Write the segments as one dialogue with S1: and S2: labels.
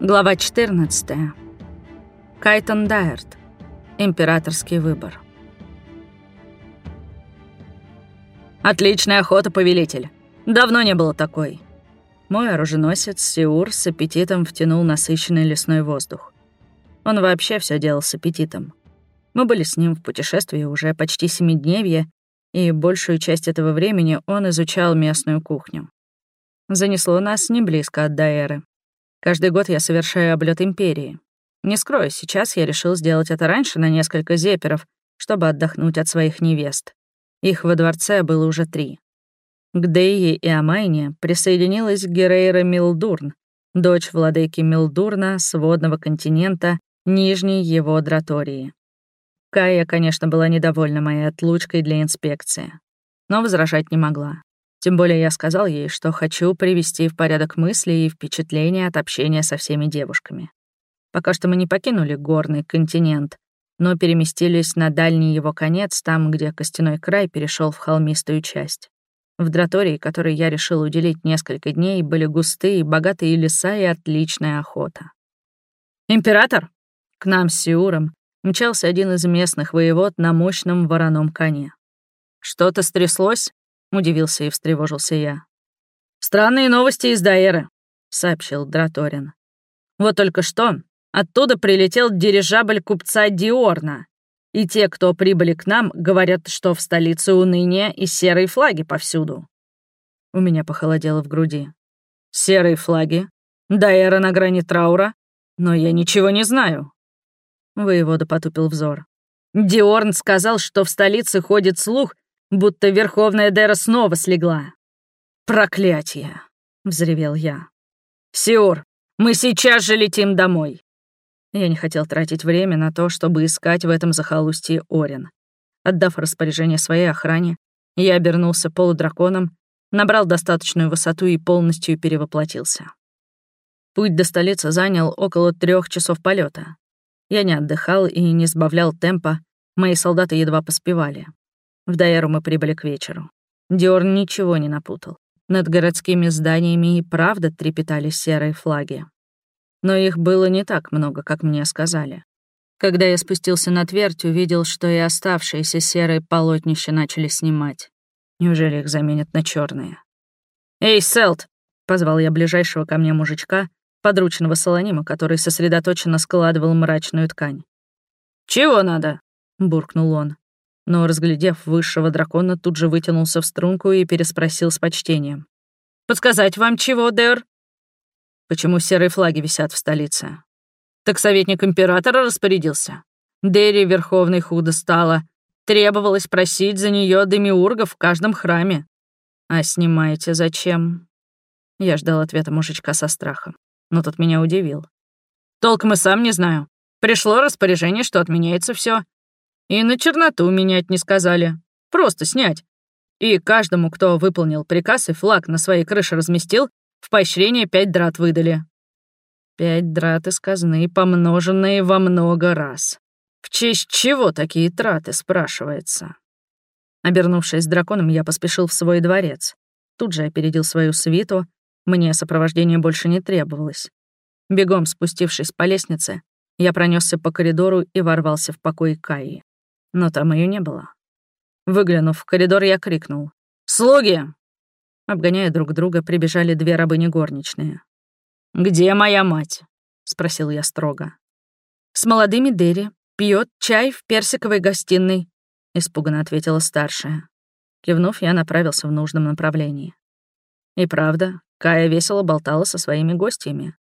S1: Глава 14. Кайтон Дайерт. Императорский выбор. «Отличная охота, повелитель. Давно не было такой». Мой оруженосец Сиур с аппетитом втянул насыщенный лесной воздух. Он вообще все делал с аппетитом. Мы были с ним в путешествии уже почти семидневье, и большую часть этого времени он изучал местную кухню. Занесло нас не близко от Дайеры. Каждый год я совершаю облет империи. Не скрою, сейчас я решил сделать это раньше на несколько зеперов, чтобы отдохнуть от своих невест. Их во дворце было уже три. К Дейе и Амайне присоединилась Герейра Милдурн, дочь владыки Милдурна с водного континента, нижней его дратории. Кая, конечно, была недовольна моей отлучкой для инспекции, но возражать не могла. Тем более я сказал ей, что хочу привести в порядок мысли и впечатления от общения со всеми девушками. Пока что мы не покинули горный континент, но переместились на дальний его конец, там, где костяной край перешел в холмистую часть. В Дратории, которой я решил уделить несколько дней, были густые, богатые леса и отличная охота. «Император!» К нам с Сиуром мчался один из местных воевод на мощном вороном коне. «Что-то стряслось?» Удивился и встревожился я. «Странные новости из Даэры», — сообщил Драторин. «Вот только что оттуда прилетел дирижабль купца Диорна, и те, кто прибыли к нам, говорят, что в столице уныние и серые флаги повсюду». У меня похолодело в груди. «Серые флаги? Даэра на грани траура? Но я ничего не знаю». Воевода потупил взор. Диорн сказал, что в столице ходит слух, будто Верховная Дера снова слегла. «Проклятие!» — взревел я. «Сиур, мы сейчас же летим домой!» Я не хотел тратить время на то, чтобы искать в этом захолустье Орин. Отдав распоряжение своей охране, я обернулся полудраконом, набрал достаточную высоту и полностью перевоплотился. Путь до столицы занял около трех часов полета. Я не отдыхал и не сбавлял темпа, мои солдаты едва поспевали. В Дайеру мы прибыли к вечеру. Диор ничего не напутал. Над городскими зданиями и правда трепетали серые флаги. Но их было не так много, как мне сказали. Когда я спустился на твердь, увидел, что и оставшиеся серые полотнища начали снимать. Неужели их заменят на черные? «Эй, Селт!» — позвал я ближайшего ко мне мужичка, подручного Солонима, который сосредоточенно складывал мрачную ткань. «Чего надо?» — буркнул он но, разглядев высшего дракона, тут же вытянулся в струнку и переспросил с почтением. «Подсказать вам чего, Дэр?» «Почему серые флаги висят в столице?» «Так советник императора распорядился. Дерри Верховной худо стало. Требовалось просить за нее демиургов в каждом храме. А снимаете зачем?» Я ждал ответа мужичка со страхом, но тот меня удивил. «Толком и сам не знаю. Пришло распоряжение, что отменяется все. И на черноту менять не сказали. Просто снять. И каждому, кто выполнил приказ и флаг на своей крыше разместил, в поощрение пять драт выдали. Пять драт из казны, помноженные во много раз. В честь чего такие траты, спрашивается? Обернувшись драконом, я поспешил в свой дворец. Тут же опередил свою свиту, мне сопровождение больше не требовалось. Бегом спустившись по лестнице, я пронесся по коридору и ворвался в покой Каи но там ее не было. Выглянув в коридор, я крикнул. «Слуги!» Обгоняя друг друга, прибежали две рабыни горничные. «Где моя мать?» — спросил я строго. «С молодыми Дерри. Пьет чай в персиковой гостиной», — испуганно ответила старшая. Кивнув, я направился в нужном направлении. И правда, Кая весело болтала со своими гостями.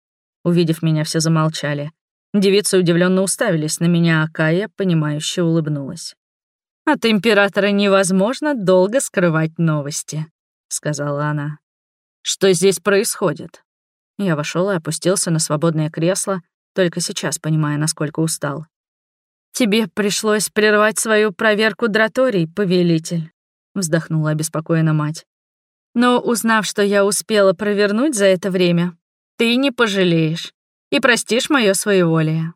S1: Увидев меня, все замолчали, Девицы удивленно уставились на меня, а Кая, понимающе улыбнулась. «От императора невозможно долго скрывать новости», — сказала она. «Что здесь происходит?» Я вошел и опустился на свободное кресло, только сейчас понимая, насколько устал. «Тебе пришлось прервать свою проверку драторий, повелитель», — вздохнула обеспокоена мать. «Но узнав, что я успела провернуть за это время, ты не пожалеешь и простишь мое своеволие».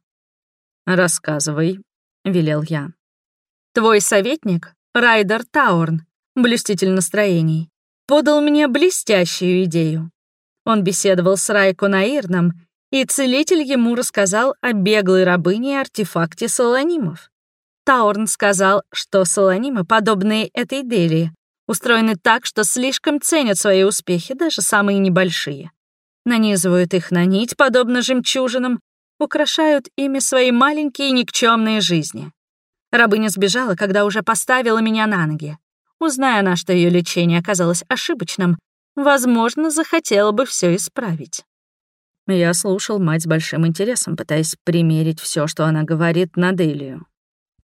S1: «Рассказывай», — велел я. «Твой советник, Райдер Таурн, блюститель настроений, подал мне блестящую идею. Он беседовал с Райко Наирном и целитель ему рассказал о беглой рабыне и артефакте солонимов. Таурн сказал, что солонимы, подобные этой Делии, устроены так, что слишком ценят свои успехи, даже самые небольшие. Нанизывают их на нить, подобно жемчужинам, украшают ими свои маленькие никчемные жизни. Рабыня сбежала, когда уже поставила меня на ноги. Узная она, что ее лечение оказалось ошибочным, возможно, захотела бы все исправить. Я слушал мать с большим интересом, пытаясь примерить все, что она говорит, на Делию.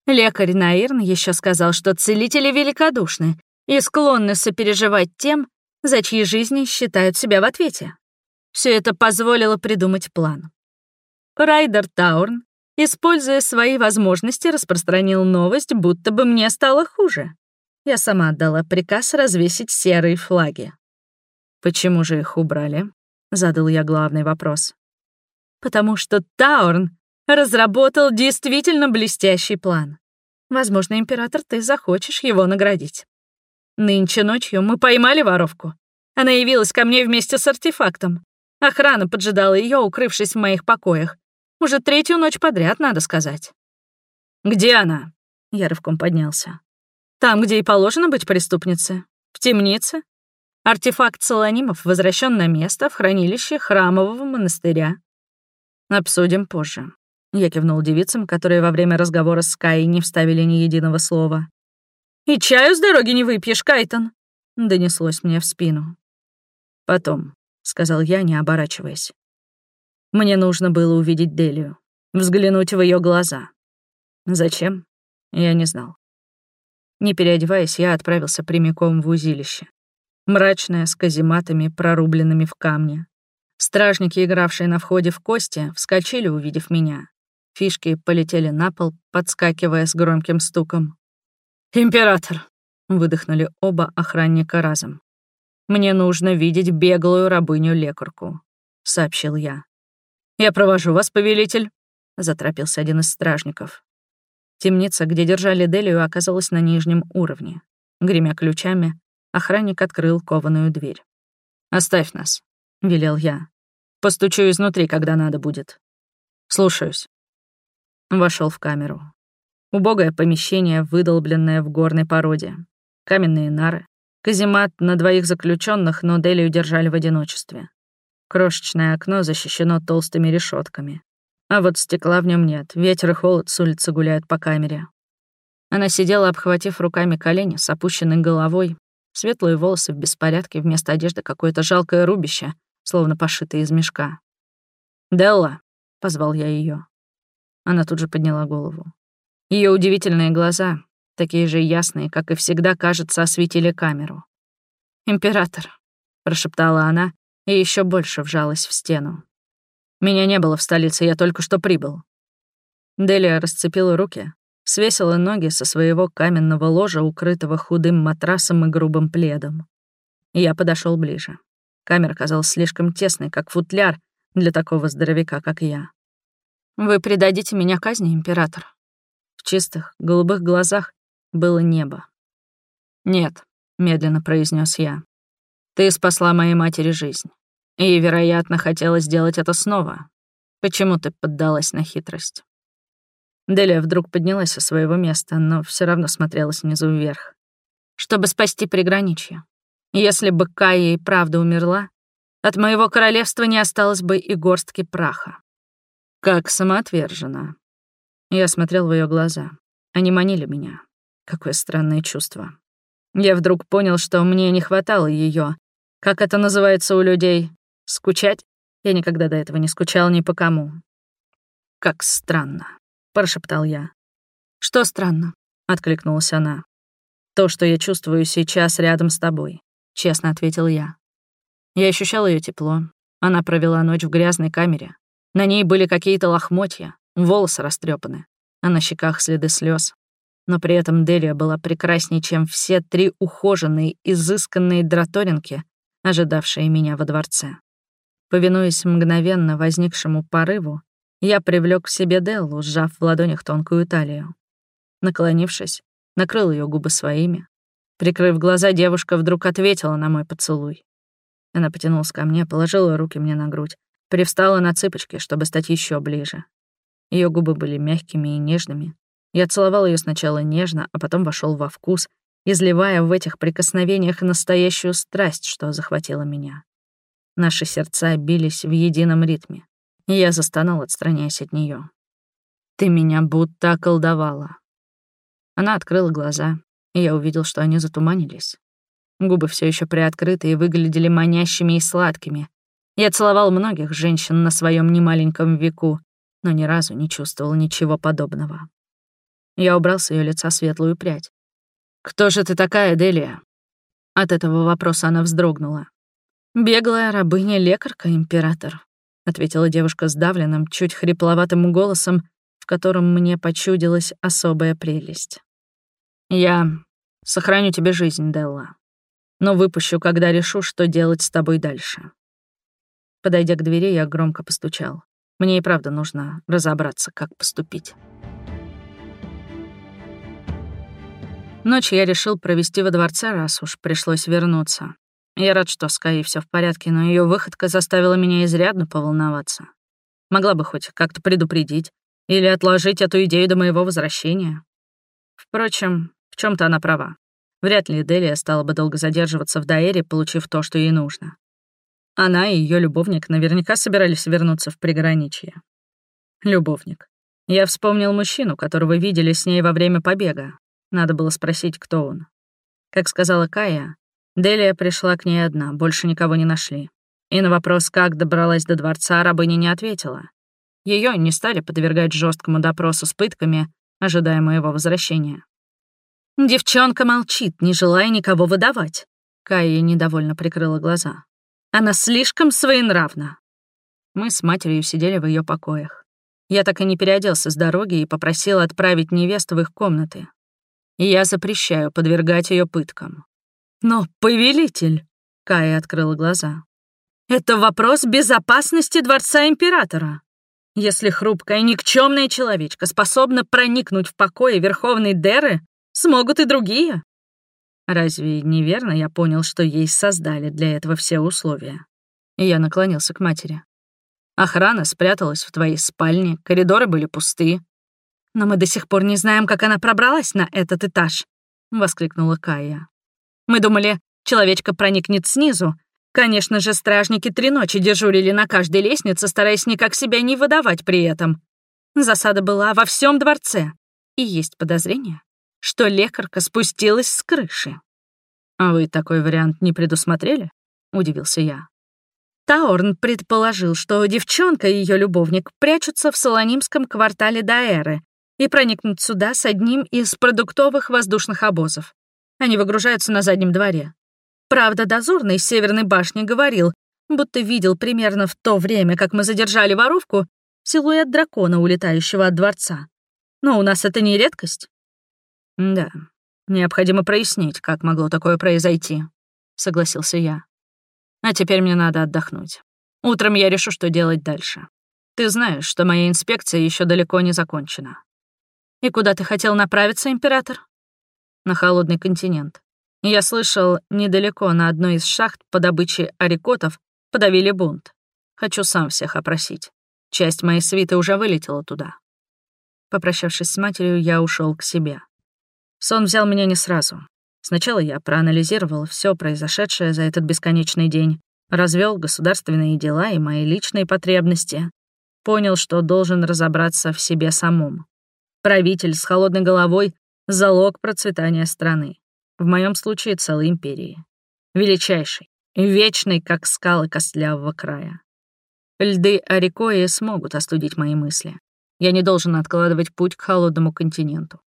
S1: Лекарь Наирн еще сказал, что целители великодушны и склонны сопереживать тем, за чьи жизни считают себя в ответе. Все это позволило придумать план. Райдер Таурн, используя свои возможности, распространил новость, будто бы мне стало хуже. Я сама отдала приказ развесить серые флаги. «Почему же их убрали?» — задал я главный вопрос. «Потому что Таурн разработал действительно блестящий план. Возможно, император, ты захочешь его наградить. Нынче ночью мы поймали воровку. Она явилась ко мне вместе с артефактом. Охрана поджидала ее, укрывшись в моих покоях. Уже третью ночь подряд, надо сказать. «Где она?» Я рывком поднялся. «Там, где и положено быть преступнице. В темнице. Артефакт Солонимов возвращен на место в хранилище храмового монастыря. Обсудим позже. Я кивнул девицам, которые во время разговора с Каей не вставили ни единого слова. «И чаю с дороги не выпьешь, Кайтон?» — донеслось мне в спину. «Потом», — сказал я, не оборачиваясь. Мне нужно было увидеть Делию, взглянуть в ее глаза. Зачем? Я не знал. Не переодеваясь, я отправился прямиком в узилище. Мрачное, с казематами, прорубленными в камне. Стражники, игравшие на входе в кости, вскочили, увидев меня. Фишки полетели на пол, подскакивая с громким стуком. «Император!» — выдохнули оба охранника разом. «Мне нужно видеть беглую рабыню-лекарку», — сообщил я. «Я провожу вас, повелитель», — заторопился один из стражников. Темница, где держали Делию, оказалась на нижнем уровне. Гремя ключами, охранник открыл кованую дверь. «Оставь нас», — велел я. «Постучу изнутри, когда надо будет». «Слушаюсь». Вошел в камеру. Убогое помещение, выдолбленное в горной породе. Каменные нары. Каземат на двоих заключенных, но Делию держали в одиночестве. Крошечное окно защищено толстыми решетками. А вот стекла в нем нет, ветер и холод с улицы гуляют по камере. Она сидела, обхватив руками колени, с опущенной головой, светлые волосы в беспорядке, вместо одежды какое-то жалкое рубище, словно пошитое из мешка. «Делла», — позвал я ее. Она тут же подняла голову. Ее удивительные глаза, такие же ясные, как и всегда, кажется, осветили камеру. «Император», — прошептала она и еще больше вжалась в стену. «Меня не было в столице, я только что прибыл». Делия расцепила руки, свесила ноги со своего каменного ложа, укрытого худым матрасом и грубым пледом. Я подошел ближе. Камера казалась слишком тесной, как футляр для такого здоровяка, как я. «Вы предадите меня казни, император?» В чистых, голубых глазах было небо. «Нет», — медленно произнес я. «Ты спасла моей матери жизнь. И, вероятно, хотела сделать это снова. Почему ты поддалась на хитрость?» Делия вдруг поднялась со своего места, но все равно смотрела снизу вверх. «Чтобы спасти приграничье. Если бы Кая и правда умерла, от моего королевства не осталось бы и горстки праха. Как самоотверженно. Я смотрел в ее глаза. Они манили меня. Какое странное чувство. Я вдруг понял, что мне не хватало ее. Как это называется у людей? Скучать? Я никогда до этого не скучал ни по кому. «Как странно», — прошептал я. «Что странно?» — откликнулась она. «То, что я чувствую сейчас рядом с тобой», — честно ответил я. Я ощущал ее тепло. Она провела ночь в грязной камере, на ней были какие-то лохмотья, волосы растрепаны, а на щеках следы слез. Но при этом Делия была прекрасней, чем все три ухоженные, изысканные драторинки, ожидавшие меня во дворце. Повинуясь мгновенно возникшему порыву, я привлек к себе Деллу, сжав в ладонях тонкую талию. Наклонившись, накрыл ее губы своими. Прикрыв глаза, девушка вдруг ответила на мой поцелуй. Она потянулась ко мне, положила руки мне на грудь, Привстала на цыпочки, чтобы стать еще ближе. Ее губы были мягкими и нежными. Я целовал ее сначала нежно, а потом вошел во вкус, изливая в этих прикосновениях настоящую страсть, что захватила меня. Наши сердца бились в едином ритме, и я застонал, отстраняясь от нее. «Ты меня будто околдовала». Она открыла глаза, и я увидел, что они затуманились. Губы все еще приоткрыты и выглядели манящими и сладкими. Я целовал многих женщин на своем немаленьком веку, но ни разу не чувствовал ничего подобного. Я убрал с ее лица светлую прядь. «Кто же ты такая, Делия?» От этого вопроса она вздрогнула. «Беглая рабыня-лекарка, император», — ответила девушка сдавленным, чуть хрипловатым голосом, в котором мне почудилась особая прелесть. «Я сохраню тебе жизнь, Делла, но выпущу, когда решу, что делать с тобой дальше». Подойдя к двери, я громко постучал. Мне и правда нужно разобраться, как поступить. Ночь я решил провести во дворце, раз уж пришлось вернуться. Я рад, что с Каей всё в порядке, но ее выходка заставила меня изрядно поволноваться. Могла бы хоть как-то предупредить или отложить эту идею до моего возвращения. Впрочем, в чем то она права. Вряд ли Делия стала бы долго задерживаться в Даэре, получив то, что ей нужно. Она и ее любовник наверняка собирались вернуться в приграничье. Любовник. Я вспомнил мужчину, которого видели с ней во время побега, надо было спросить, кто он. Как сказала Кая, Делия пришла к ней одна, больше никого не нашли. И на вопрос, как добралась до дворца, рабыня не ответила. Ее не стали подвергать жесткому допросу с пытками, ожидая моего возвращения. Девчонка молчит, не желая никого выдавать. Кая недовольно прикрыла глаза. Она слишком своенравна. Мы с матерью сидели в ее покоях. Я так и не переоделся с дороги и попросил отправить невесту в их комнаты я запрещаю подвергать ее пыткам. Но, повелитель, Кая открыла глаза. Это вопрос безопасности дворца императора. Если хрупкая никчемная человечка способна проникнуть в покои Верховной Деры, смогут и другие. Разве неверно я понял, что ей создали для этого все условия? И я наклонился к матери. Охрана спряталась в твоей спальне, коридоры были пусты, «Но мы до сих пор не знаем, как она пробралась на этот этаж», — воскликнула Кая. «Мы думали, человечка проникнет снизу. Конечно же, стражники три ночи дежурили на каждой лестнице, стараясь никак себя не выдавать при этом. Засада была во всем дворце. И есть подозрение, что лекарка спустилась с крыши». «А вы такой вариант не предусмотрели?» — удивился я. Таорн предположил, что девчонка и ее любовник прячутся в Солонимском квартале Даэры, и проникнуть сюда с одним из продуктовых воздушных обозов. Они выгружаются на заднем дворе. Правда, дозорный с Северной башни говорил, будто видел примерно в то время, как мы задержали воровку, силуэт дракона, улетающего от дворца. Но у нас это не редкость. Да, необходимо прояснить, как могло такое произойти, согласился я. А теперь мне надо отдохнуть. Утром я решу, что делать дальше. Ты знаешь, что моя инспекция еще далеко не закончена. «И куда ты хотел направиться, император?» «На холодный континент. Я слышал, недалеко на одной из шахт по добыче арикотов подавили бунт. Хочу сам всех опросить. Часть моей свиты уже вылетела туда». Попрощавшись с матерью, я ушел к себе. Сон взял меня не сразу. Сначала я проанализировал все произошедшее за этот бесконечный день, развел государственные дела и мои личные потребности, понял, что должен разобраться в себе самом. Правитель с холодной головой — залог процветания страны. В моем случае целой империи. Величайший, вечный, как скалы костлявого края. Льды Арикои смогут остудить мои мысли. Я не должен откладывать путь к холодному континенту.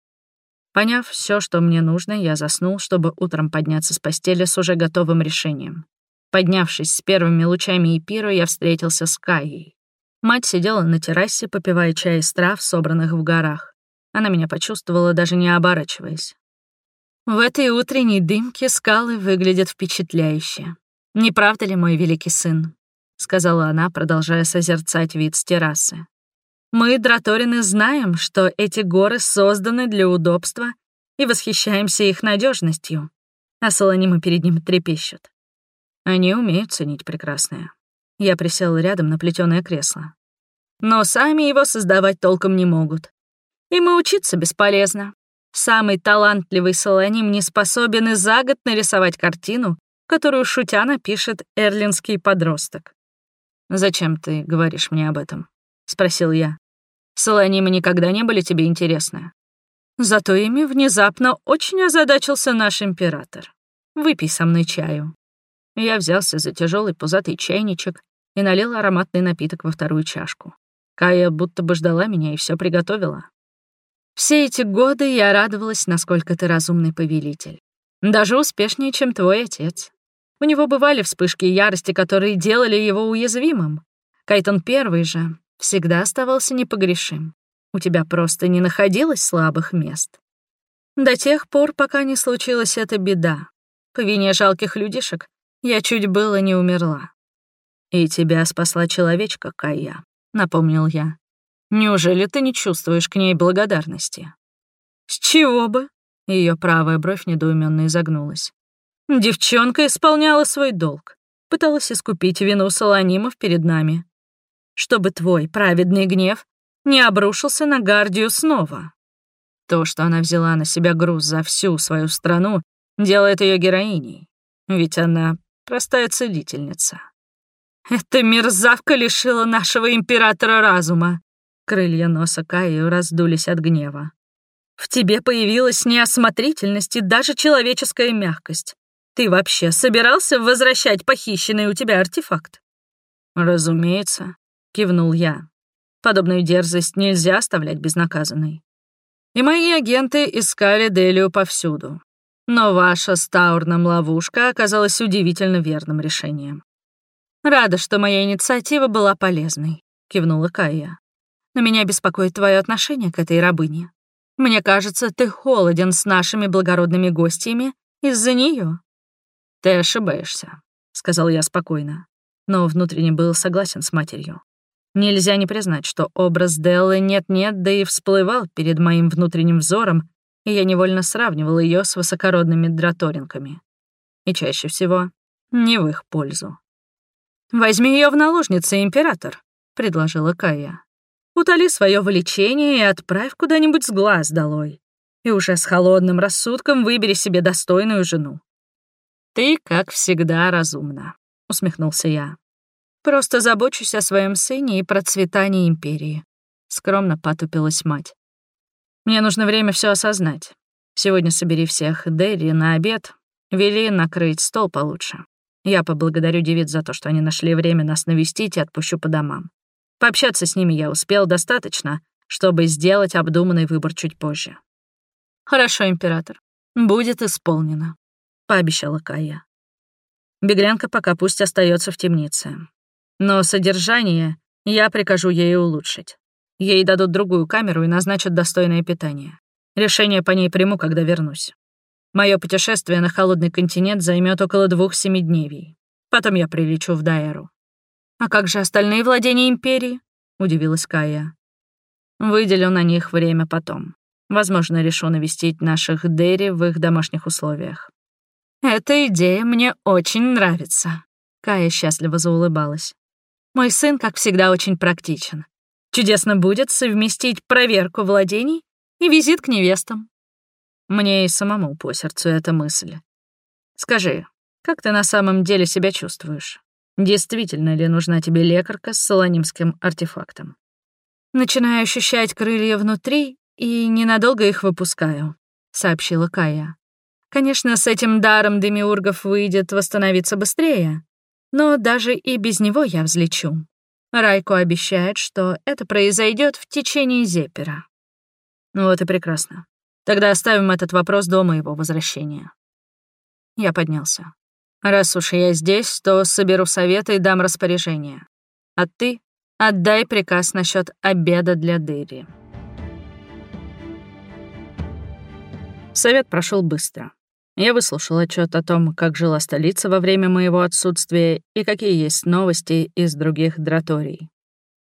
S1: Поняв все, что мне нужно, я заснул, чтобы утром подняться с постели с уже готовым решением. Поднявшись с первыми лучами эпира, я встретился с Каей. Мать сидела на террасе, попивая чай из трав, собранных в горах. Она меня почувствовала, даже не оборачиваясь. В этой утренней дымке скалы выглядят впечатляюще. Не правда ли, мой великий сын? сказала она, продолжая созерцать вид с террасы. Мы, драторины, знаем, что эти горы созданы для удобства и восхищаемся их надежностью, а солонимы перед ним трепещут. Они умеют ценить прекрасное. Я присела рядом на плетёное кресло. «Но сами его создавать толком не могут. Им и учиться бесполезно. Самый талантливый солоним не способен и за год нарисовать картину, которую шутя напишет эрлинский подросток. «Зачем ты говоришь мне об этом?» — спросил я. «Солонимы никогда не были тебе интересны?» Зато ими внезапно очень озадачился наш император. «Выпей со мной чаю». Я взялся за тяжелый пузатый чайничек и налил ароматный напиток во вторую чашку. Кая будто бы ждала меня и все приготовила. Все эти годы я радовалась, насколько ты разумный повелитель. Даже успешнее, чем твой отец. У него бывали вспышки ярости, которые делали его уязвимым. Кайтон Первый же всегда оставался непогрешим. У тебя просто не находилось слабых мест. До тех пор, пока не случилась эта беда. По вине жалких людишек я чуть было не умерла. «И тебя спасла человечка, Кая», — напомнил я. Неужели ты не чувствуешь к ней благодарности? С чего бы? Ее правая бровь недоуменно изогнулась. Девчонка исполняла свой долг, пыталась искупить вину Солонимов перед нами. Чтобы твой праведный гнев не обрушился на Гардию снова. То, что она взяла на себя груз за всю свою страну, делает ее героиней. Ведь она простая целительница. Эта мерзавка лишила нашего императора разума. Крылья носа Каи раздулись от гнева. «В тебе появилась неосмотрительность и даже человеческая мягкость. Ты вообще собирался возвращать похищенный у тебя артефакт?» «Разумеется», — кивнул я. «Подобную дерзость нельзя оставлять безнаказанной. И мои агенты искали Делию повсюду. Но ваша с Таурном ловушка оказалась удивительно верным решением. «Рада, что моя инициатива была полезной», — кивнула Кая но меня беспокоит твое отношение к этой рабыне. Мне кажется, ты холоден с нашими благородными гостями из-за нее. Ты ошибаешься, сказал я спокойно, но внутренне был согласен с матерью. Нельзя не признать, что образ Деллы нет-нет, да и всплывал перед моим внутренним взором, и я невольно сравнивал ее с высокородными драторинками. И чаще всего не в их пользу. «Возьми ее в наложницы, император», — предложила Кая. Утоли свое влечение и отправь куда-нибудь с глаз долой. И уже с холодным рассудком выбери себе достойную жену. «Ты, как всегда, разумна», — усмехнулся я. «Просто забочусь о своем сыне и процветании империи», — скромно потупилась мать. «Мне нужно время все осознать. Сегодня собери всех Дерри на обед, вели накрыть стол получше. Я поблагодарю девиц за то, что они нашли время нас навестить и отпущу по домам. Пообщаться с ними я успел достаточно, чтобы сделать обдуманный выбор чуть позже. «Хорошо, император. Будет исполнено», — пообещала Кая. Беглянка пока пусть остается в темнице. Но содержание я прикажу ей улучшить. Ей дадут другую камеру и назначат достойное питание. Решение по ней приму, когда вернусь. Мое путешествие на холодный континент займет около двух семидневий. Потом я прилечу в Дайеру. «А как же остальные владения Империи?» — удивилась Кая. «Выделю на них время потом. Возможно, решу навестить наших Дерри в их домашних условиях». «Эта идея мне очень нравится», — Кая счастливо заулыбалась. «Мой сын, как всегда, очень практичен. Чудесно будет совместить проверку владений и визит к невестам». Мне и самому по сердцу эта мысль. «Скажи, как ты на самом деле себя чувствуешь?» Действительно ли нужна тебе лекарка с солонимским артефактом? Начинаю ощущать крылья внутри и ненадолго их выпускаю, сообщила Кая. Конечно, с этим даром демиургов выйдет восстановиться быстрее, но даже и без него я взлечу. Райко обещает, что это произойдет в течение Зепера. Ну вот и прекрасно. Тогда оставим этот вопрос до моего возвращения. Я поднялся. Раз уж я здесь, то соберу советы и дам распоряжение. А ты отдай приказ насчет обеда для Дыри. Совет прошел быстро. Я выслушал отчет о том, как жила столица во время моего отсутствия и какие есть новости из других драторий.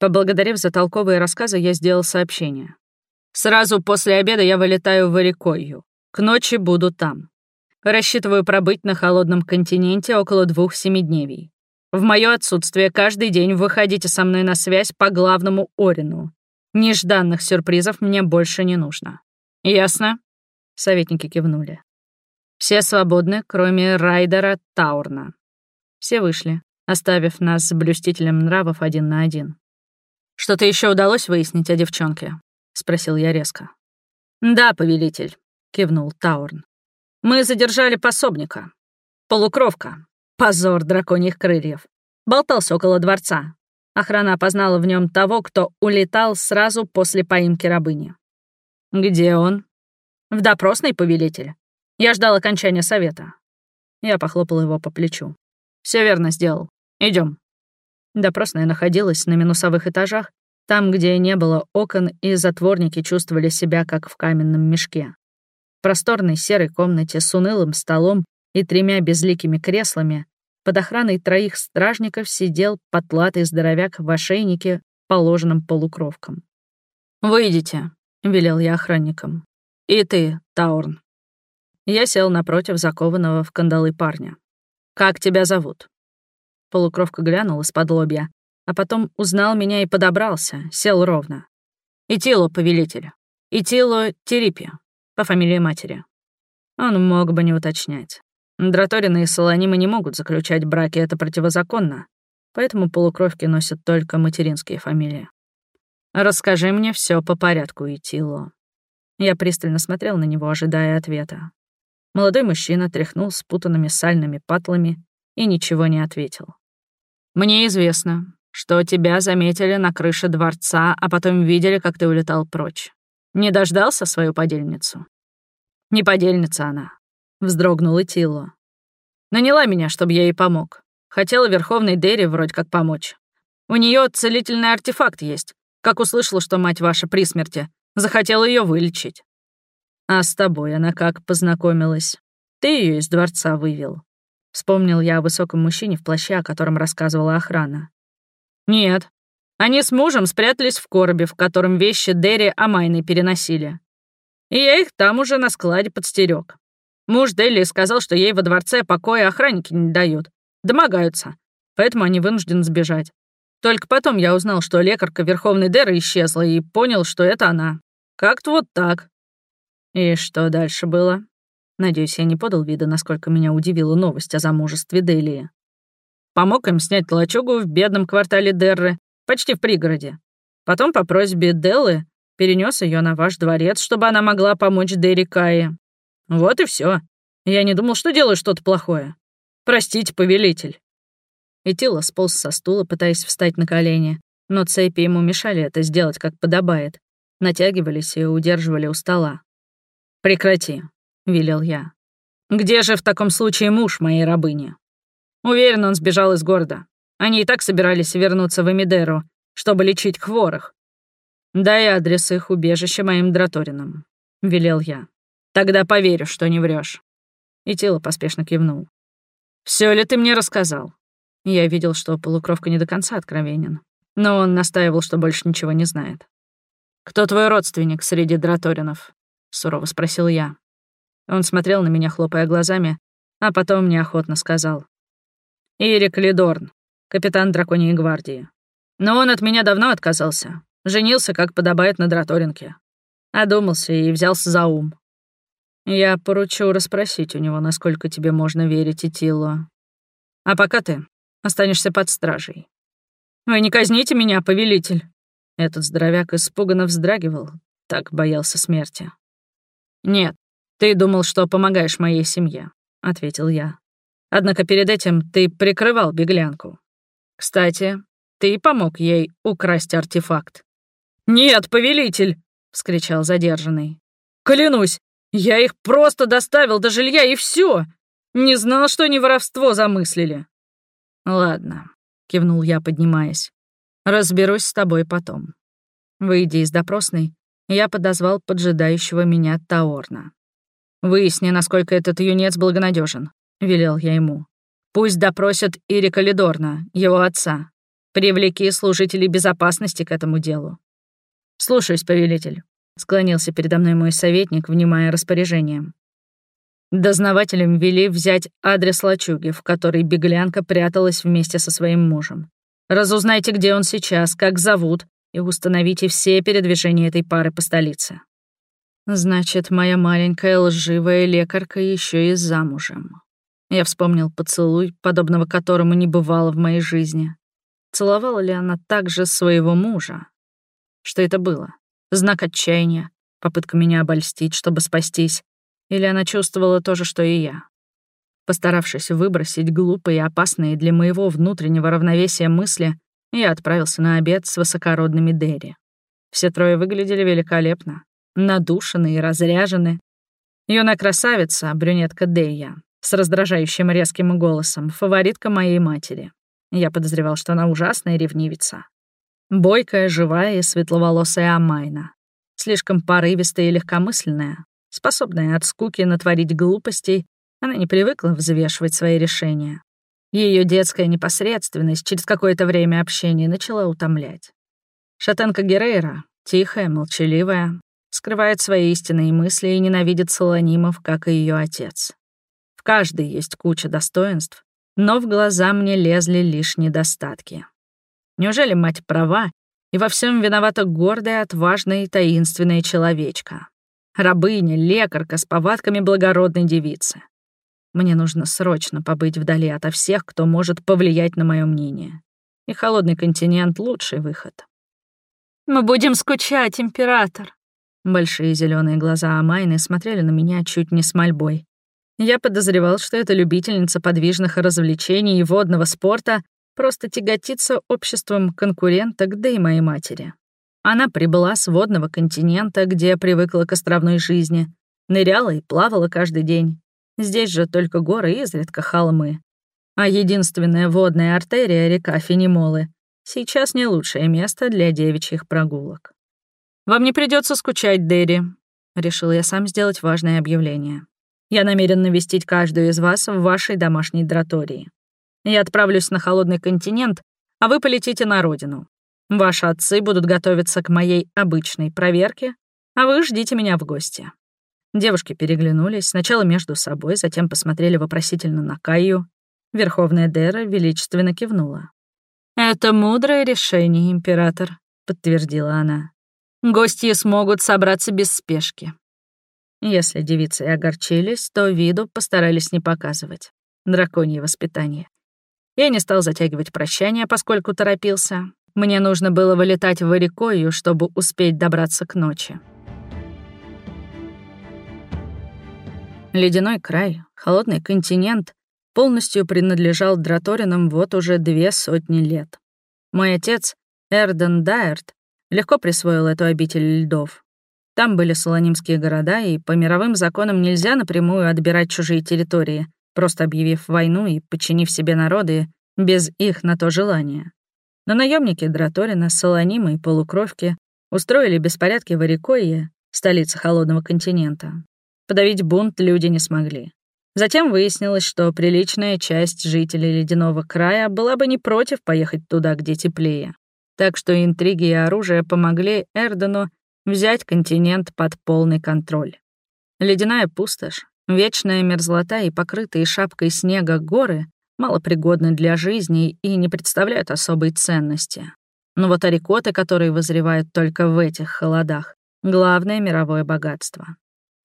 S1: Поблагодарив за толковые рассказы, я сделал сообщение. «Сразу после обеда я вылетаю в Ирикою. К ночи буду там. Рассчитываю пробыть на холодном континенте около двух семидневий. В мое отсутствие каждый день выходите со мной на связь по главному Орину. Нежданных сюрпризов мне больше не нужно. Ясно?» Советники кивнули. Все свободны, кроме Райдера Таурна. Все вышли, оставив нас с блюстителем нравов один на один. «Что-то еще удалось выяснить о девчонке?» — спросил я резко. «Да, повелитель», — кивнул Таурн. «Мы задержали пособника. Полукровка. Позор драконьих крыльев. Болтался около дворца. Охрана опознала в нем того, кто улетал сразу после поимки рабыни. «Где он?» «В допросной, повелитель. Я ждал окончания совета». Я похлопал его по плечу. Все верно сделал. Идем. Допросная находилась на минусовых этажах, там, где не было окон, и затворники чувствовали себя как в каменном мешке. Просторной серой комнате с унылым столом и тремя безликими креслами под охраной троих стражников сидел потлатый здоровяк в ошейнике, положенном полукровкам. «Выйдите», — велел я охранникам. «И ты, Таурн». Я сел напротив закованного в кандалы парня. «Как тебя зовут?» Полукровка глянул из-под лобья, а потом узнал меня и подобрался, сел ровно. «Итило, повелитель. Итило Терипи, по фамилии матери». Он мог бы не уточнять. Драторины и солонимы не могут заключать браки, это противозаконно, поэтому полукровки носят только материнские фамилии. «Расскажи мне все по порядку, Итило». Я пристально смотрел на него, ожидая ответа. Молодой мужчина тряхнул спутанными сальными патлами и ничего не ответил. «Мне известно, что тебя заметили на крыше дворца, а потом видели, как ты улетал прочь. Не дождался свою подельницу?» «Не подельница она», — вздрогнул Итило. «Наняла меня, чтобы я ей помог. Хотела Верховной Дерри вроде как помочь. У нее целительный артефакт есть. Как услышала, что мать ваша при смерти, захотела ее вылечить. А с тобой она как познакомилась? Ты ее из дворца вывел. Вспомнил я о высоком мужчине в плаще, о котором рассказывала охрана. Нет. Они с мужем спрятались в коробе, в котором вещи Дерри Амайны переносили. И я их там уже на складе подстерег. Муж Делли сказал, что ей во дворце покоя охранники не дают. Домогаются. Поэтому они вынуждены сбежать. Только потом я узнал, что лекарка Верховной Деры исчезла, и понял, что это она. Как-то вот так. И что дальше было? Надеюсь, я не подал вида, насколько меня удивила новость о замужестве Делии. Помог им снять лачугу в бедном квартале Дерры, почти в пригороде. Потом по просьбе Деллы перенес ее на ваш дворец, чтобы она могла помочь Дерри. Вот и все. Я не думал, что делаю что-то плохое. Простите, повелитель. И Тила сполз со стула, пытаясь встать на колени, но цепи ему мешали это сделать, как подобает. Натягивались и удерживали у стола. «Прекрати», — велел я. «Где же в таком случае муж моей рабыни?» Уверен, он сбежал из города. Они и так собирались вернуться в Эмидеру, чтобы лечить хворых. «Дай адрес их убежища моим драторинам», — велел я. «Тогда поверю, что не врешь. И тело поспешно кивнул. Все ли ты мне рассказал?» Я видел, что полукровка не до конца откровенен, но он настаивал, что больше ничего не знает. «Кто твой родственник среди драторинов?» — сурово спросил я. Он смотрел на меня, хлопая глазами, а потом неохотно сказал. «Ирик Лидорн, капитан Драконьей гвардии. Но он от меня давно отказался. Женился, как подобает на Драторинке. Одумался и взялся за ум. Я поручу расспросить у него, насколько тебе можно верить Итилу. А пока ты останешься под стражей. Вы не казните меня, повелитель!» Этот здоровяк испуганно вздрагивал, так боялся смерти. «Нет, ты думал, что помогаешь моей семье», — ответил я. «Однако перед этим ты прикрывал беглянку. Кстати, ты помог ей украсть артефакт». «Нет, повелитель!» — вскричал задержанный. «Клянусь, я их просто доставил до жилья, и все. Не знал, что они воровство замыслили». «Ладно», — кивнул я, поднимаясь. «Разберусь с тобой потом». Выйдя из допросной, я подозвал поджидающего меня Таорна. «Выясни, насколько этот юнец благонадежен, велел я ему. «Пусть допросят Ирика Лидорна, его отца. Привлеки служителей безопасности к этому делу». «Слушаюсь, повелитель», — склонился передо мной мой советник, внимая распоряжением. Дознавателям вели взять адрес лачуги, в которой беглянка пряталась вместе со своим мужем. Разузнайте, где он сейчас, как зовут, и установите все передвижения этой пары по столице. Значит, моя маленькая лживая лекарка еще и замужем. Я вспомнил поцелуй, подобного которому не бывало в моей жизни. Целовала ли она также своего мужа? Что это было? Знак отчаяния, попытка меня обольстить, чтобы спастись, или она чувствовала то же, что и я? Постаравшись выбросить глупые и опасные для моего внутреннего равновесия мысли, я отправился на обед с высокородными Дерри. Все трое выглядели великолепно, надушены и разряжены. Юная красавица, брюнетка Дейя, с раздражающим резким голосом, фаворитка моей матери. Я подозревал, что она ужасная ревнивица. Бойкая, живая и светловолосая Амайна. Слишком порывистая и легкомысленная, Способная от скуки натворить глупостей, она не привыкла взвешивать свои решения. Ее детская непосредственность через какое-то время общения начала утомлять. Шатенка Герейра, тихая, молчаливая, скрывает свои истинные мысли и ненавидит Солонимов, как и ее отец. В каждой есть куча достоинств, но в глаза мне лезли лишь недостатки. Неужели мать права, и во всем виновата гордая, отважная и таинственная человечка? Рабыня, лекарка с повадками благородной девицы. Мне нужно срочно побыть вдали ото всех, кто может повлиять на мое мнение. И холодный континент — лучший выход. «Мы будем скучать, император!» Большие зеленые глаза Амайны смотрели на меня чуть не с мольбой. Я подозревал, что эта любительница подвижных развлечений и водного спорта просто тяготится обществом конкуренток, да и моей матери. Она прибыла с водного континента, где привыкла к островной жизни, ныряла и плавала каждый день. Здесь же только горы и изредка холмы. А единственная водная артерия, река Фенимолы, сейчас не лучшее место для девичьих прогулок. «Вам не придется скучать, Дерри», — решил я сам сделать важное объявление. «Я намерен навестить каждую из вас в вашей домашней дратории. Я отправлюсь на холодный континент, а вы полетите на родину. Ваши отцы будут готовиться к моей обычной проверке, а вы ждите меня в гости». Девушки переглянулись, сначала между собой, затем посмотрели вопросительно на Каю. Верховная Дера величественно кивнула. «Это мудрое решение, император», — подтвердила она. «Гости смогут собраться без спешки». Если девицы и огорчились, то виду постарались не показывать. Драконье воспитание. Я не стал затягивать прощание, поскольку торопился, мне нужно было вылетать в Ирикою, чтобы успеть добраться к ночи. Ледяной край, холодный континент полностью принадлежал Драторинам вот уже две сотни лет. Мой отец, Эрден Дайерт, легко присвоил эту обитель льдов. Там были солонимские города, и по мировым законам нельзя напрямую отбирать чужие территории, просто объявив войну и подчинив себе народы без их на то желания. Но наемники Драторина, Солонима и Полукровки устроили беспорядки в Арикойе, столице холодного континента. Подавить бунт люди не смогли. Затем выяснилось, что приличная часть жителей Ледяного края была бы не против поехать туда, где теплее. Так что интриги и оружие помогли Эрдену взять континент под полный контроль. Ледяная пустошь, вечная мерзлота и покрытые шапкой снега горы малопригодны для жизни и не представляют особой ценности. Но вот арикоты, которые вызревают только в этих холодах, — главное мировое богатство.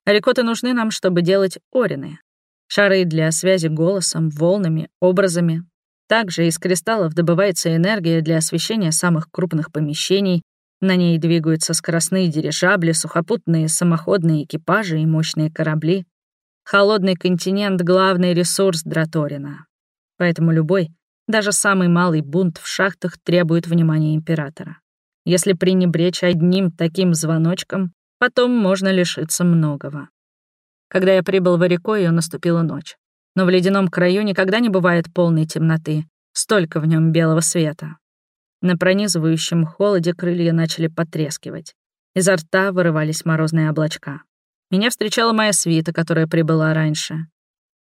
S1: Арикоты нужны нам, чтобы делать орины. Шары для связи голосом, волнами, образами. Также из кристаллов добывается энергия для освещения самых крупных помещений, на ней двигаются скоростные дирижабли, сухопутные самоходные экипажи и мощные корабли. Холодный континент — главный ресурс Драторина. Поэтому любой, даже самый малый бунт в шахтах требует внимания императора. Если пренебречь одним таким звоночком, потом можно лишиться многого. Когда я прибыл в Орикою, наступила ночь. Но в ледяном краю никогда не бывает полной темноты, столько в нем белого света. На пронизывающем холоде крылья начали потрескивать. Изо рта вырывались морозные облачка. Меня встречала моя свита, которая прибыла раньше.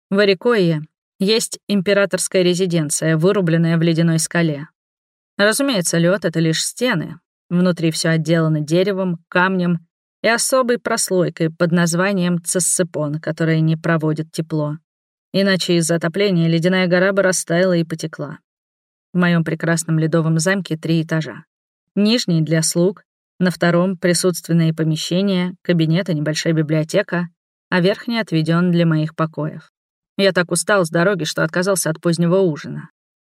S1: В Орикое есть императорская резиденция, вырубленная в ледяной скале. Разумеется, лед это лишь стены. Внутри все отделано деревом, камнем и особой прослойкой под названием цессепон, которая не проводит тепло. Иначе из-за отопления ледяная гора бы растаяла и потекла. В моем прекрасном ледовом замке три этажа. Нижний для слуг, на втором — присутственные помещения, кабинет и небольшая библиотека, а верхний отведен для моих покоев. Я так устал с дороги, что отказался от позднего ужина.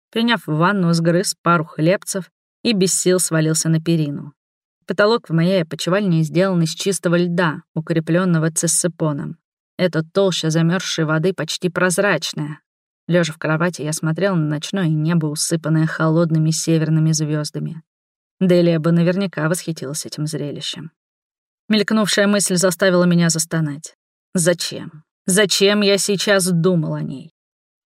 S1: Приняв ванну, сгрыз пару хлебцев и без сил свалился на перину. Потолок в моей опочивальне сделан из чистого льда, укрепленного цессепоном. Эта толща замерзшей воды почти прозрачная. Лежа в кровати, я смотрел на ночное небо, усыпанное холодными северными звездами. Делия бы наверняка восхитилась этим зрелищем. Мелькнувшая мысль заставила меня застонать. Зачем? Зачем я сейчас думал о ней?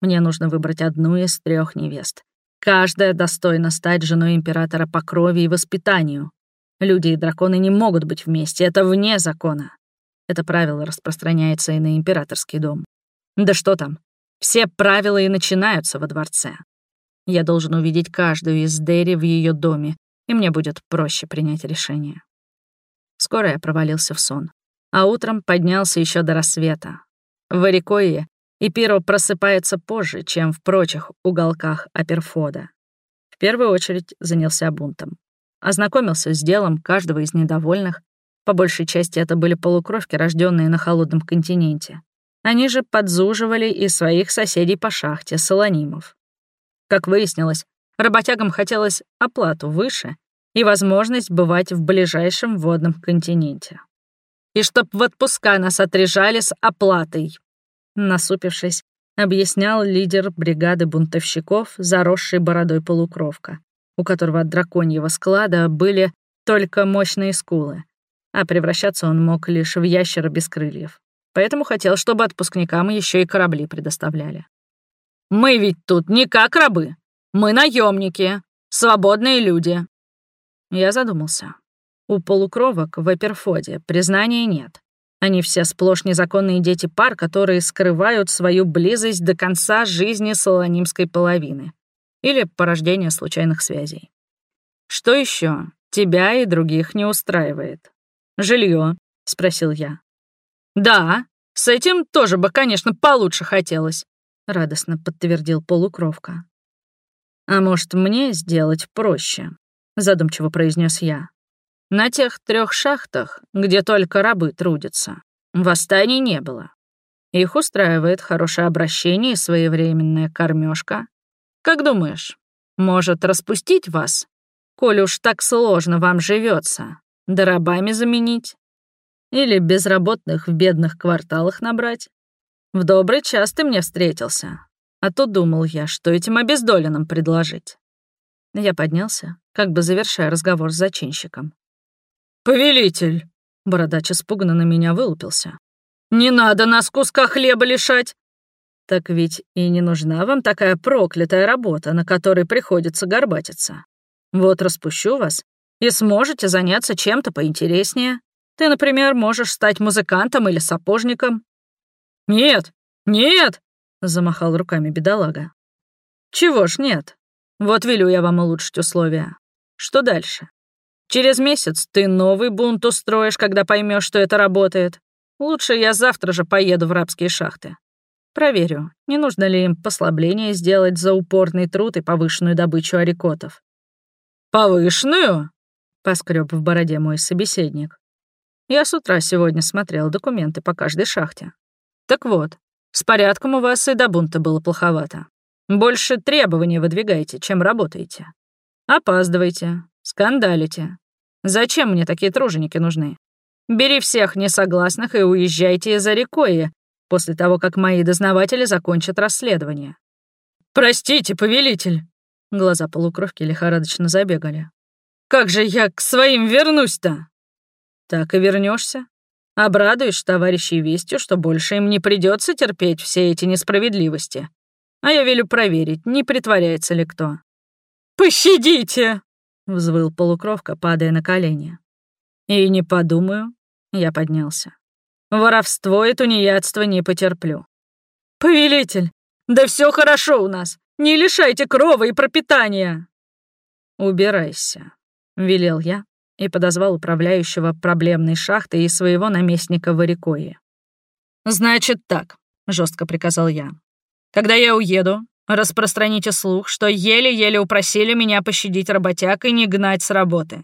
S1: Мне нужно выбрать одну из трех невест. Каждая достойна стать женой императора по крови и воспитанию. Люди и драконы не могут быть вместе, это вне закона. Это правило распространяется и на императорский дом. Да что там, все правила и начинаются во дворце. Я должен увидеть каждую из Дерри в ее доме, и мне будет проще принять решение. Скоро я провалился в сон, а утром поднялся еще до рассвета. В Варикое Ипиро просыпается позже, чем в прочих уголках Аперфода. В первую очередь занялся бунтом. Ознакомился с делом каждого из недовольных. По большей части это были полукровки, рожденные на холодном континенте. Они же подзуживали и своих соседей по шахте, солонимов. Как выяснилось, Работягам хотелось оплату выше и возможность бывать в ближайшем водном континенте. И чтоб в отпуска нас отрежали с оплатой. Насупившись, объяснял лидер бригады бунтовщиков, заросший бородой полукровка, у которого от драконьего склада были только мощные скулы, а превращаться он мог лишь в ящера без крыльев. Поэтому хотел, чтобы отпускникам еще и корабли предоставляли. «Мы ведь тут не как рабы», мы наемники, свободные люди». Я задумался. У полукровок в Эперфоде признания нет. Они все сплошь незаконные дети пар, которые скрывают свою близость до конца жизни солонимской половины или порождения случайных связей. Что еще тебя и других не устраивает? Жилье? спросил я. Да, с этим тоже бы, конечно, получше хотелось, радостно подтвердил полукровка. «А может, мне сделать проще?» — задумчиво произнес я. «На тех трех шахтах, где только рабы трудятся, восстаний не было. Их устраивает хорошее обращение и своевременная кормежка. Как думаешь, может распустить вас, коль уж так сложно вам живется, да рабами заменить? Или безработных в бедных кварталах набрать? В добрый час ты мне встретился, а то думал я, что этим обездоленным предложить. Я поднялся, как бы завершая разговор с зачинщиком. «Повелитель!» — бородач испуганно на меня вылупился. «Не надо нас куска хлеба лишать!» «Так ведь и не нужна вам такая проклятая работа, на которой приходится горбатиться. Вот распущу вас, и сможете заняться чем-то поинтереснее. Ты, например, можешь стать музыкантом или сапожником». «Нет, нет!» Замахал руками бедолага. Чего ж нет? Вот велю я вам улучшить условия. Что дальше? Через месяц ты новый бунт устроишь, когда поймешь, что это работает. Лучше я завтра же поеду в рабские шахты. Проверю, не нужно ли им послабление сделать за упорный труд и повышенную добычу арикотов. «Повышенную?» — поскреб в бороде мой собеседник. Я с утра сегодня смотрел документы по каждой шахте. Так вот, с порядком у вас и до бунта было плоховато. Больше требований выдвигайте, чем работаете. Опаздывайте, скандалите. Зачем мне такие труженики нужны? Бери всех несогласных и уезжайте из Арикои после того, как мои дознаватели закончат расследование. «Простите, повелитель!» Глаза полукровки лихорадочно забегали. «Как же я к своим вернусь-то?» «Так и вернешься, Обрадуешь товарищей вестью, что больше им не придется терпеть все эти несправедливости. А я велю проверить, не притворяется ли кто. «Пощадите!» — взвыл полукровка, падая на колени. «И не подумаю», — я поднялся. «Воровство и тунеядство не потерплю». «Повелитель, да все хорошо у нас. Не лишайте крова и пропитания». «Убирайся», — велел я и подозвал управляющего проблемной шахты и своего наместника Варикои. «Значит так», — жестко приказал я. «Когда я уеду, распространите слух, что еле-еле упросили меня пощадить работяг и не гнать с работы.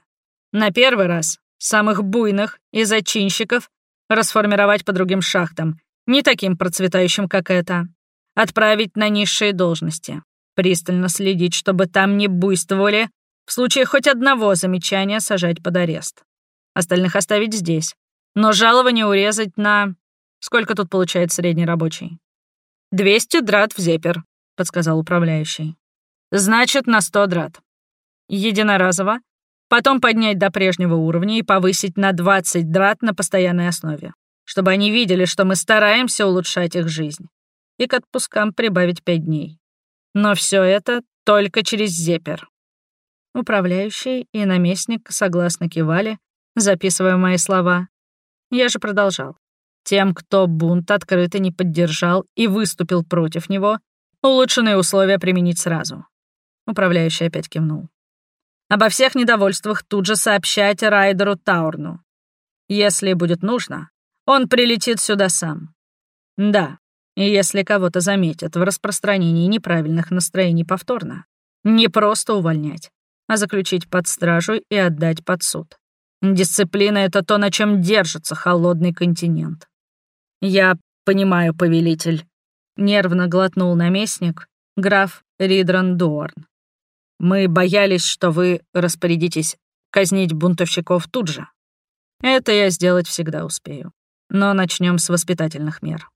S1: На первый раз самых буйных и зачинщиков расформировать по другим шахтам, не таким процветающим, как это, отправить на низшие должности, пристально следить, чтобы там не буйствовали, в случае хоть одного замечания сажать под арест. Остальных оставить здесь, но жалование урезать на... Сколько тут получает средний рабочий? «200 драт в зепер», — подсказал управляющий. «Значит, на 100 драт. Единоразово, потом поднять до прежнего уровня и повысить на 20 драт на постоянной основе, чтобы они видели, что мы стараемся улучшать их жизнь, и к отпускам прибавить 5 дней. Но все это только через зепер». Управляющий и наместник согласно кивали, записывая мои слова. Я же продолжал. Тем, кто бунт открыто не поддержал и выступил против него, улучшенные условия применить сразу. Управляющий опять кивнул. Обо всех недовольствах тут же сообщайте Райдеру Таурну. Если будет нужно, он прилетит сюда сам. Да, и если кого-то заметят в распространении неправильных настроений повторно, не просто увольнять, а заключить под стражу и отдать под суд. Дисциплина — это то, на чем держится холодный континент. «Я понимаю, повелитель», — нервно глотнул наместник, граф Ридран Дуорн. «Мы боялись, что вы распорядитесь казнить бунтовщиков тут же. Это я сделать всегда успею. Но начнем с воспитательных мер.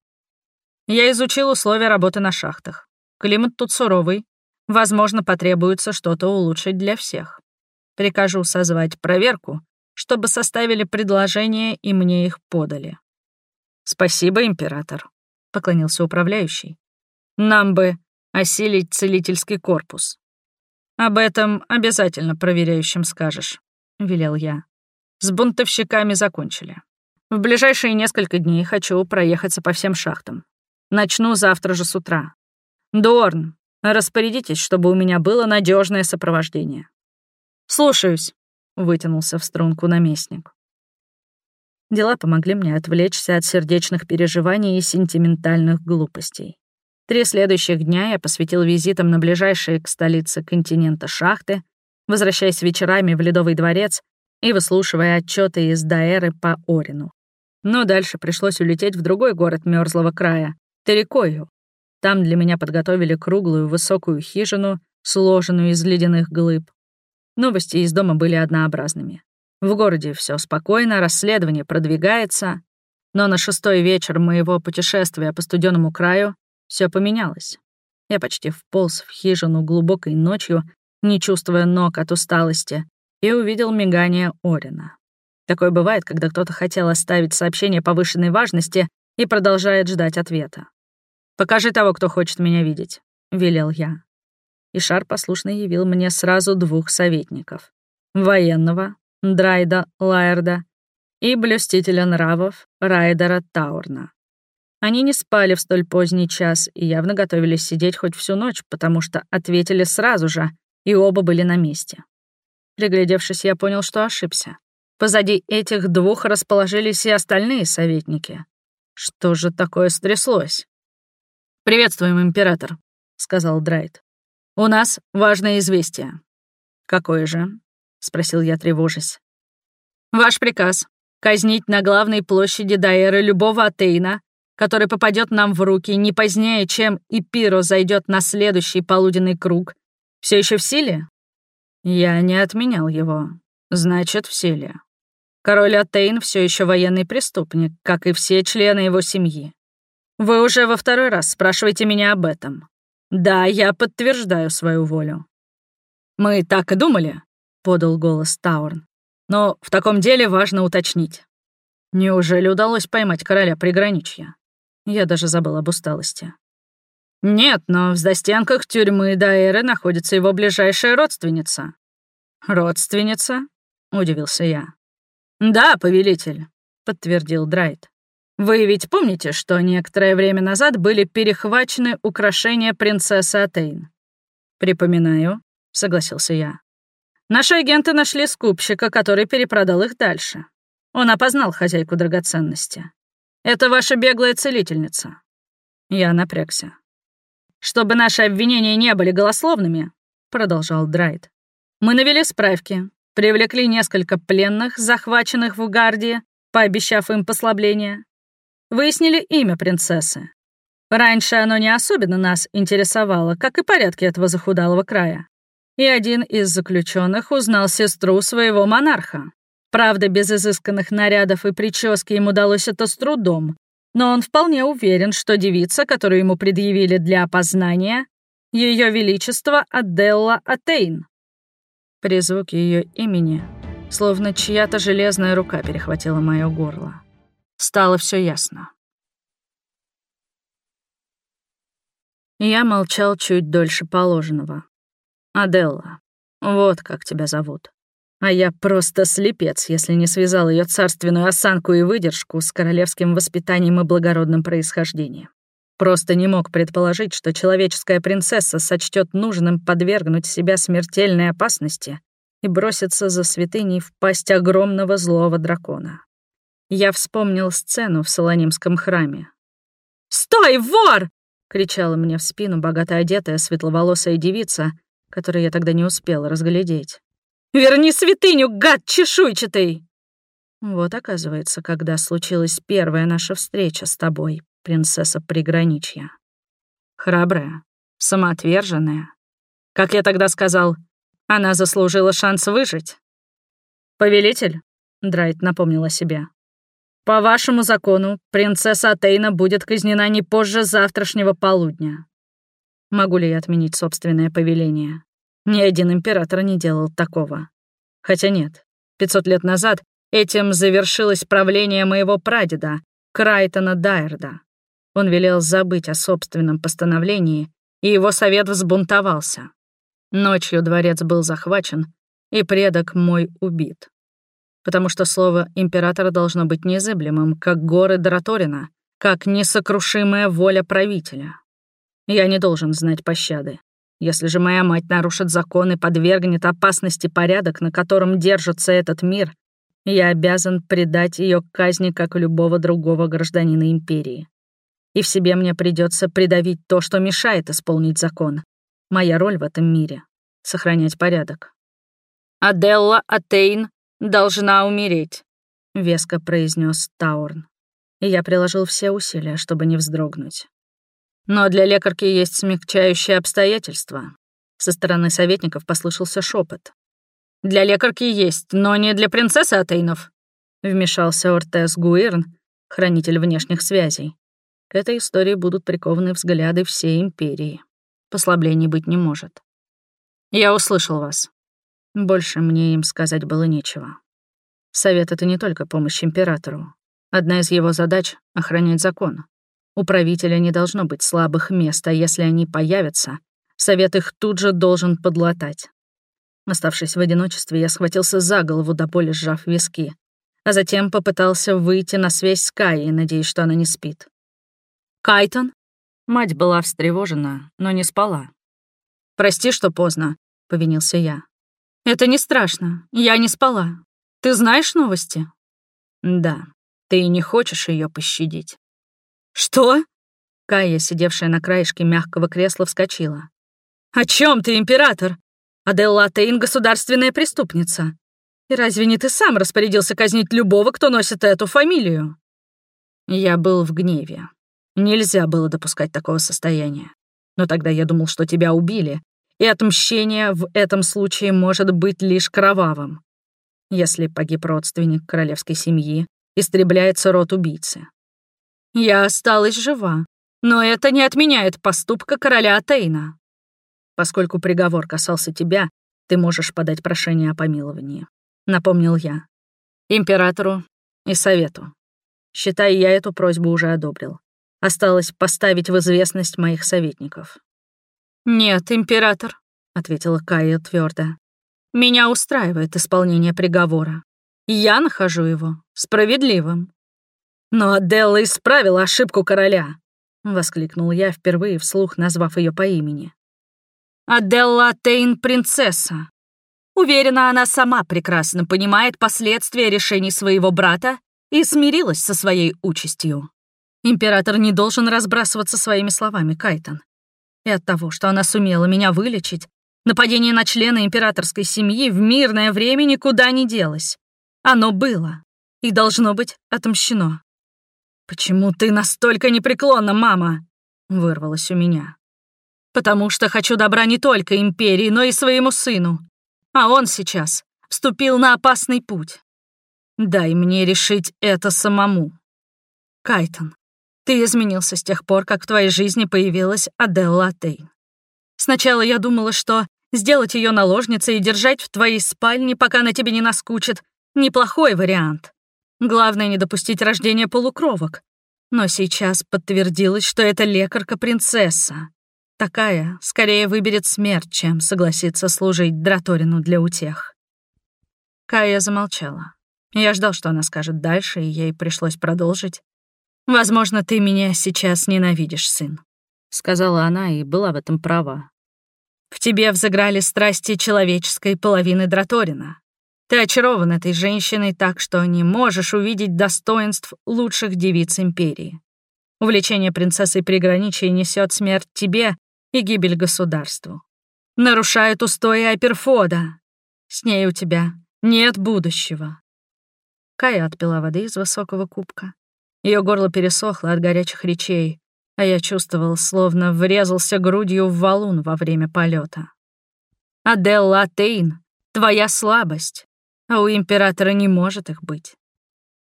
S1: Я изучил условия работы на шахтах. Климат тут суровый. Возможно, потребуется что-то улучшить для всех. Прикажу созвать проверку, чтобы составили предложения и мне их подали. «Спасибо, император», — поклонился управляющий. «Нам бы осилить целительский корпус». «Об этом обязательно проверяющим скажешь», — велел я. «С бунтовщиками закончили. В ближайшие несколько дней хочу проехаться по всем шахтам. Начну завтра же с утра. Дорн, распорядитесь, чтобы у меня было надежное сопровождение». «Слушаюсь», — вытянулся в струнку наместник. Дела помогли мне отвлечься от сердечных переживаний и сентиментальных глупостей. Три следующих дня я посвятил визитам на ближайшие к столице континента шахты, возвращаясь вечерами в Ледовый дворец и выслушивая отчеты из Даэры по Орину. Но дальше пришлось улететь в другой город Мёрзлого края — Терекою. Там для меня подготовили круглую высокую хижину, сложенную из ледяных глыб. Новости из дома были однообразными. В городе все спокойно, расследование продвигается, но на шестой вечер моего путешествия по студенному краю все поменялось. Я почти вполз в хижину глубокой ночью, не чувствуя ног от усталости, и увидел мигание Орина. Такое бывает, когда кто-то хотел оставить сообщение повышенной важности и продолжает ждать ответа. «Покажи того, кто хочет меня видеть», — велел я. И шар послушно явил мне сразу двух советников — военного Драйда Лайерда и блюстителя нравов Райдера Таурна. Они не спали в столь поздний час и явно готовились сидеть хоть всю ночь, потому что ответили сразу же, и оба были на месте. Приглядевшись, я понял, что ошибся. Позади этих двух расположились и остальные советники. Что же такое стряслось? «Приветствуем, император», — сказал Драйд. «У нас важное известие». «Какое же?» — спросил я, тревожась. «Ваш приказ — казнить на главной площади Даэры любого Атеина, который попадет нам в руки не позднее, чем и Пиро зайдет на следующий полуденный круг, все еще в силе?» Я не отменял его. Значит, в силе. Король Атейн все еще военный преступник, как и все члены его семьи. Вы уже во второй раз спрашиваете меня об этом. Да, я подтверждаю свою волю. Мы так и думали, — подал голос Таурн. «Но в таком деле важно уточнить. Неужели удалось поймать короля приграничья? Я даже забыл об усталости. Нет, но в застенках тюрьмы Даэры находится его ближайшая родственница. Родственница? Удивился я. Да, повелитель, подтвердил Драйт. Вы ведь помните, что некоторое время назад были перехвачены украшения принцессы Атейн? Припоминаю, согласился я. Наши агенты нашли скупщика, который перепродал их дальше. Он опознал хозяйку драгоценности. Это ваша беглая целительница. Я напрягся. Чтобы наши обвинения не были голословными, продолжал Драйт, мы навели справки, привлекли несколько пленных, захваченных в Гардии, пообещав им послабление. Выяснили имя принцессы. Раньше оно не особенно нас интересовало, как и порядки этого захудалого края. И один из заключенных узнал сестру своего монарха. Правда, без изысканных нарядов и прически ему удалось это с трудом, но он вполне уверен, что девица, которую ему предъявили для опознания, Ее Величество Аделла Атейн. При звуке ее имени, словно чья-то железная рука перехватила мое горло. Стало все ясно. Я молчал чуть дольше положенного. «Аделла, вот как тебя зовут. А я просто слепец, если не связал ее царственную осанку и выдержку с королевским воспитанием и благородным происхождением. Просто не мог предположить, что человеческая принцесса сочтет нужным подвергнуть себя смертельной опасности и броситься за святыней в пасть огромного злого дракона. Я вспомнил сцену в Солонимском храме. «Стой, вор!» — кричала мне в спину богато одетая светловолосая девица, которую я тогда не успел разглядеть. «Верни святыню, гад чешуйчатый!» Вот, оказывается, когда случилась первая наша встреча с тобой, принцесса приграничья. Храбрая, самоотверженная. Как я тогда сказал, она заслужила шанс выжить. «Повелитель», — Драйт напомнила себе, «по вашему закону принцесса Атейна будет казнена не позже завтрашнего полудня. Могу ли я отменить собственное повеление? Ни один император не делал такого. Хотя нет, 500 лет назад этим завершилось правление моего прадеда, Крайтона Дайерда. Он велел забыть о собственном постановлении, и его совет взбунтовался. Ночью дворец был захвачен, и предок мой убит. Потому что слово императора должно быть незыблемым, как горы Драторина, как несокрушимая воля правителя. Я не должен знать пощады. Если же моя мать нарушит закон и подвергнет опасности порядок, на котором держится этот мир, я обязан предать ее казни, как любого другого гражданина империи и в себе мне придется придавить то, что мешает исполнить закон. Моя роль в этом мире — сохранять порядок. «Аделла Атейн должна умереть», — веско произнес Таурн. И я приложил все усилия, чтобы не вздрогнуть. Но для лекарки есть смягчающие обстоятельства. Со стороны советников послышался шепот. «Для лекарки есть, но не для принцессы Атейнов», — вмешался Ортес Гуирн, хранитель внешних связей. К этой истории будут прикованы взгляды всей империи. Послаблений быть не может. Я услышал вас. Больше мне им сказать было нечего. Совет — это не только помощь императору. Одна из его задач — охранять закон. У правителя не должно быть слабых мест, а если они появятся, совет их тут же должен подлатать. Оставшись в одиночестве, я схватился за голову до боли, сжав виски, а затем попытался выйти на связь с Каей, надеясь, что она не спит. «Кайтон?» Мать была встревожена, но не спала. «Прости, что поздно», — повинился я. «Это не страшно. Я не спала. Ты знаешь новости?» «Да. Ты не хочешь ее пощадить». «Что?» Кая, сидевшая на краешке мягкого кресла, вскочила. «О чем ты, император? Аделла Атейн — государственная преступница. И разве не ты сам распорядился казнить любого, кто носит эту фамилию?» Я был в гневе. Нельзя было допускать такого состояния. Но тогда я думал, что тебя убили, и отмщение в этом случае может быть лишь кровавым. Если погиб родственник королевской семьи, истребляется род убийцы. Я осталась жива, но это не отменяет поступка короля Атейна. Поскольку приговор касался тебя, ты можешь подать прошение о помиловании, напомнил я. Императору и совету. Считай, я эту просьбу уже одобрил. Осталось поставить в известность моих советников. «Нет, император», — ответила Кая твердо. «Меня устраивает исполнение приговора. Я нахожу его справедливым». «Но Аделла исправила ошибку короля», — воскликнул я, впервые вслух назвав ее по имени. «Аделла Тейн — принцесса. Уверена, она сама прекрасно понимает последствия решений своего брата и смирилась со своей участью. Император не должен разбрасываться своими словами, Кайтон. И от того, что она сумела меня вылечить, нападение на члена императорской семьи в мирное время никуда не делось. Оно было и должно быть отомщено. «Почему ты настолько непреклонна, мама?» — вырвалось у меня. «Потому что хочу добра не только империи, но и своему сыну. А он сейчас вступил на опасный путь. Дай мне решить это самому. Кайтон, ты изменился с тех пор, как в твоей жизни появилась Аделла Тейн. Сначала я думала, что сделать ее наложницей и держать в твоей спальне, пока она тебе не наскучит, неплохой вариант. Главное не допустить рождения полукровок. Но сейчас подтвердилось, что это лекарка-принцесса. Такая скорее выберет смерть, чем согласится служить Драторину для утех. Кая замолчала. Я ждал, что она скажет дальше, и ей пришлось продолжить. «Возможно, ты меня сейчас ненавидишь, сын», — сказала она, и была в этом права. «В тебе взыграли страсти человеческой половины Драторина. Ты очарован этой женщиной так, что не можешь увидеть достоинств лучших девиц Империи. Увлечение принцессой приграничья несет смерть тебе и гибель государству. Нарушает устои Аперфода. С ней у тебя нет будущего». Кая отпила воды из высокого кубка. Ее горло пересохло от горячих речей, а я чувствовал, словно врезался грудью в валун во время полета. «Аделла Атейн, твоя слабость, а у императора не может их быть.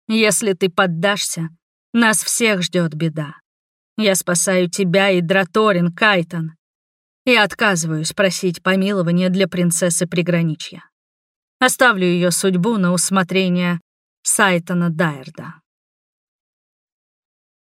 S1: Если ты поддашься, нас всех ждет беда. Я спасаю тебя и Драторин, Кайтон. И отказываюсь просить помилования для принцессы приграничья. Оставлю ее судьбу на усмотрение Сайтона Дайерда.